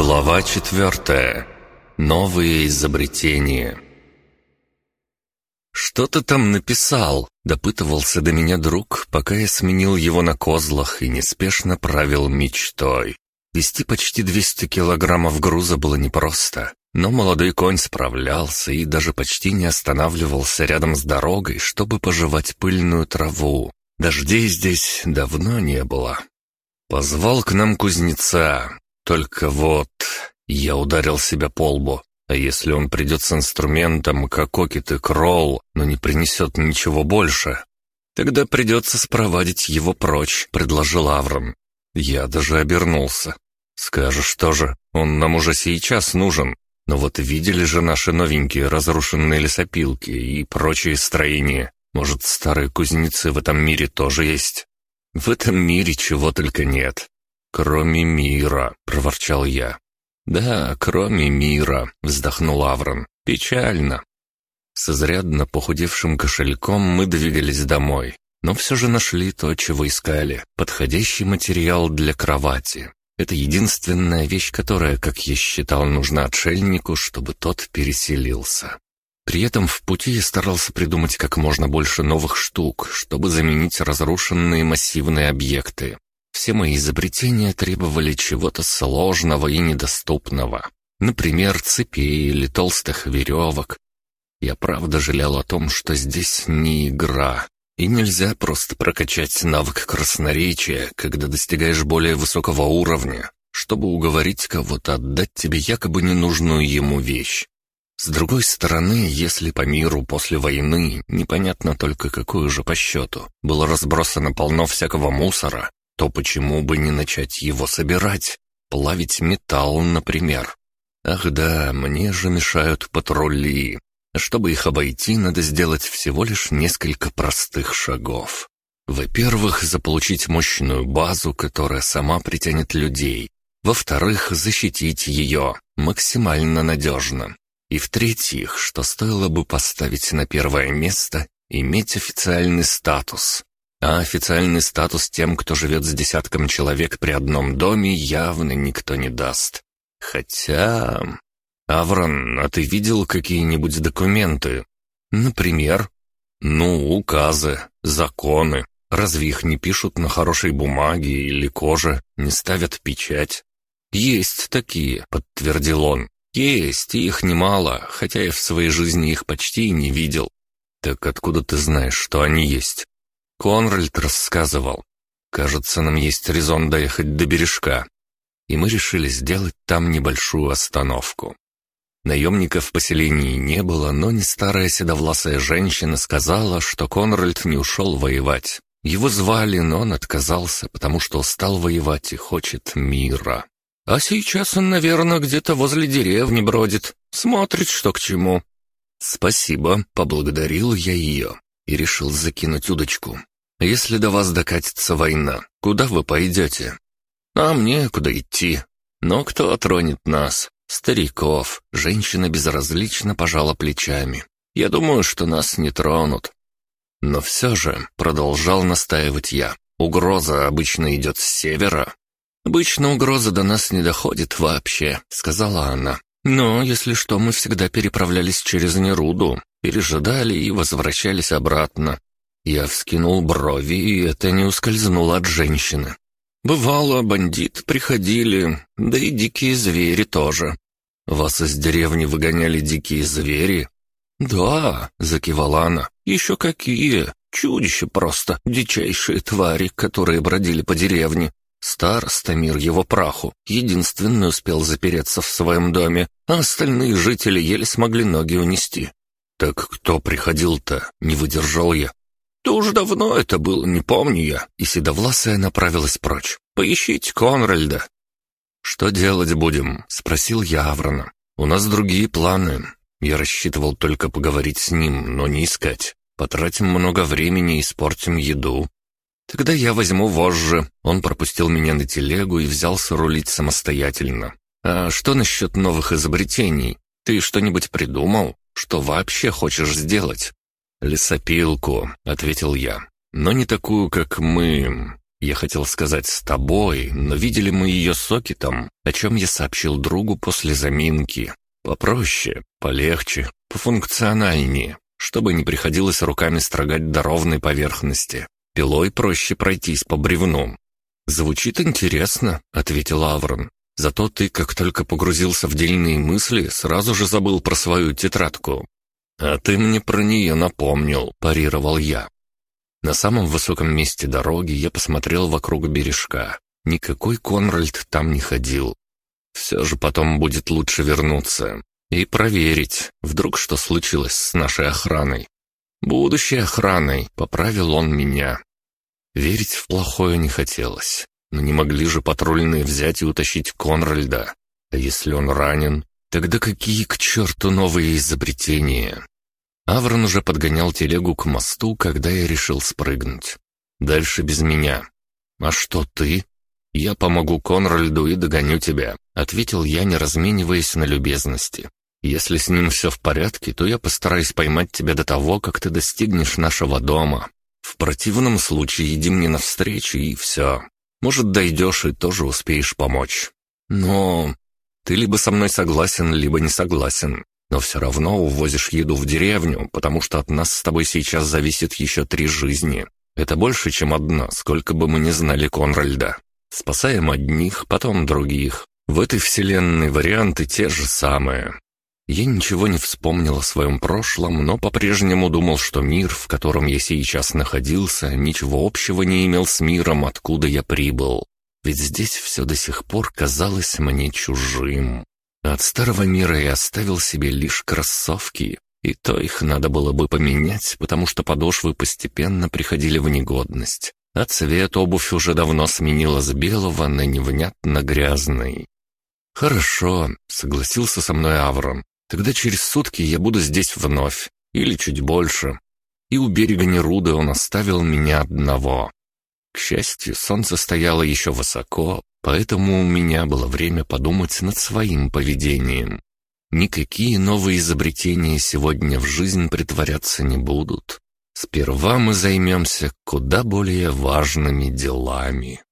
Глава четвертая. Новые изобретения. «Что ты там написал?» — допытывался до меня друг, пока я сменил его на козлах и неспешно правил мечтой. Вести почти 200 килограммов груза было непросто, но молодой конь справлялся и даже почти не останавливался рядом с дорогой, чтобы пожевать пыльную траву. Дождей здесь давно не было. Позвал к нам кузнеца, только вот... Я ударил себя по лбу. А если он придет с инструментом, как Окит и Кролл, но не принесет ничего больше? Тогда придется спровадить его прочь, предложил Аврон. Я даже обернулся. Скажешь тоже, он нам уже сейчас нужен. Но вот видели же наши новенькие разрушенные лесопилки и прочие строения. Может, старые кузнецы в этом мире тоже есть? В этом мире чего только нет. «Кроме мира», — проворчал я. «Да, кроме мира», — вздохнул Аврон. «Печально». С изрядно похудевшим кошельком мы двигались домой, но все же нашли то, чего искали — подходящий материал для кровати. Это единственная вещь, которая, как я считал, нужна отшельнику, чтобы тот переселился. При этом в пути я старался придумать как можно больше новых штук, чтобы заменить разрушенные массивные объекты. Все мои изобретения требовали чего-то сложного и недоступного. Например, цепей или толстых веревок. Я правда жалел о том, что здесь не игра, и нельзя просто прокачать навык красноречия, когда достигаешь более высокого уровня, чтобы уговорить кого-то отдать тебе якобы ненужную ему вещь. С другой стороны, если по миру после войны, непонятно только какую же по счету, было разбросано полно всякого мусора, то почему бы не начать его собирать? Плавить металл, например. Ах да, мне же мешают патрули. Чтобы их обойти, надо сделать всего лишь несколько простых шагов. Во-первых, заполучить мощную базу, которая сама притянет людей. Во-вторых, защитить ее максимально надежно. И в-третьих, что стоило бы поставить на первое место, иметь официальный статус. А официальный статус тем, кто живет с десятком человек при одном доме, явно никто не даст. Хотя... Аврон, а ты видел какие-нибудь документы? Например? Ну, указы, законы. Разве их не пишут на хорошей бумаге или коже, не ставят печать? Есть такие, подтвердил он. Есть, их немало, хотя я в своей жизни их почти и не видел. Так откуда ты знаешь, что они есть? Конральд рассказывал. Кажется, нам есть резон доехать до бережка. И мы решили сделать там небольшую остановку. Наемников в поселении не было, но не старая седовласая женщина сказала, что Конральд не ушел воевать. Его звали, но он отказался, потому что устал воевать и хочет мира. А сейчас он, наверное, где-то возле деревни бродит, смотрит, что к чему. «Спасибо», — поблагодарил я ее и решил закинуть удочку. «Если до вас докатится война, куда вы пойдете?» «А мне куда идти? Но кто отронет нас? Стариков». Женщина безразлично пожала плечами. «Я думаю, что нас не тронут». Но все же, продолжал настаивать я, угроза обычно идет с севера. «Обычно угроза до нас не доходит вообще», — сказала она. «Но, если что, мы всегда переправлялись через Неруду пережидали и возвращались обратно. Я вскинул брови, и это не ускользнуло от женщины. Бывало, бандиты приходили, да и дикие звери тоже. Вас из деревни выгоняли дикие звери? Да, закивала она. Еще какие? Чудища просто, дичайшие твари, которые бродили по деревне. Староста, мир его праху, единственный успел запереться в своем доме, а остальные жители еле смогли ноги унести. «Так кто приходил-то?» — не выдержал я. «Да уж давно это было, не помню я». И седовласая направилась прочь. «Поищите Конральда». «Что делать будем?» — спросил я Аврона. «У нас другие планы. Я рассчитывал только поговорить с ним, но не искать. Потратим много времени и испортим еду». «Тогда я возьму вожжи». Он пропустил меня на телегу и взялся рулить самостоятельно. «А что насчет новых изобретений? Ты что-нибудь придумал?» Что вообще хочешь сделать?» «Лесопилку», — ответил я. «Но не такую, как мы. Я хотел сказать «с тобой», но видели мы ее соки там, о чем я сообщил другу после заминки. Попроще, полегче, пофункциональнее, чтобы не приходилось руками строгать до ровной поверхности. Пилой проще пройтись по бревну. «Звучит интересно», — ответил Аврон. «Зато ты, как только погрузился в дельные мысли, сразу же забыл про свою тетрадку». «А ты мне про нее напомнил», — парировал я. На самом высоком месте дороги я посмотрел вокруг бережка. Никакой Конральд там не ходил. Все же потом будет лучше вернуться и проверить, вдруг что случилось с нашей охраной. Будущей охраной, поправил он меня. Верить в плохое не хотелось, но не могли же патрульные взять и утащить Конральда. А если он ранен, тогда какие к черту новые изобретения? Аврон уже подгонял телегу к мосту, когда я решил спрыгнуть. Дальше без меня. «А что ты?» «Я помогу Конральду и догоню тебя», — ответил я, не размениваясь на любезности. «Если с ним все в порядке, то я постараюсь поймать тебя до того, как ты достигнешь нашего дома. В противном случае иди мне навстречу, и все. Может, дойдешь и тоже успеешь помочь. Но ты либо со мной согласен, либо не согласен. Но все равно увозишь еду в деревню, потому что от нас с тобой сейчас зависит еще три жизни. Это больше, чем одна, сколько бы мы ни знали Конральда. Спасаем одних, потом других. В этой вселенной варианты те же самые. Я ничего не вспомнил о своем прошлом, но по-прежнему думал, что мир, в котором я сейчас находился, ничего общего не имел с миром, откуда я прибыл. Ведь здесь все до сих пор казалось мне чужим. От старого мира я оставил себе лишь кроссовки, и то их надо было бы поменять, потому что подошвы постепенно приходили в негодность а цвет обувь уже давно сменила с белого на невнятно грязный. «Хорошо», — согласился со мной Аврон. «Тогда через сутки я буду здесь вновь, или чуть больше». И у берега Неруды он оставил меня одного. К счастью, солнце стояло еще высоко, поэтому у меня было время подумать над своим поведением. Никакие новые изобретения сегодня в жизнь притворяться не будут. Сперва мы займемся куда более важными делами.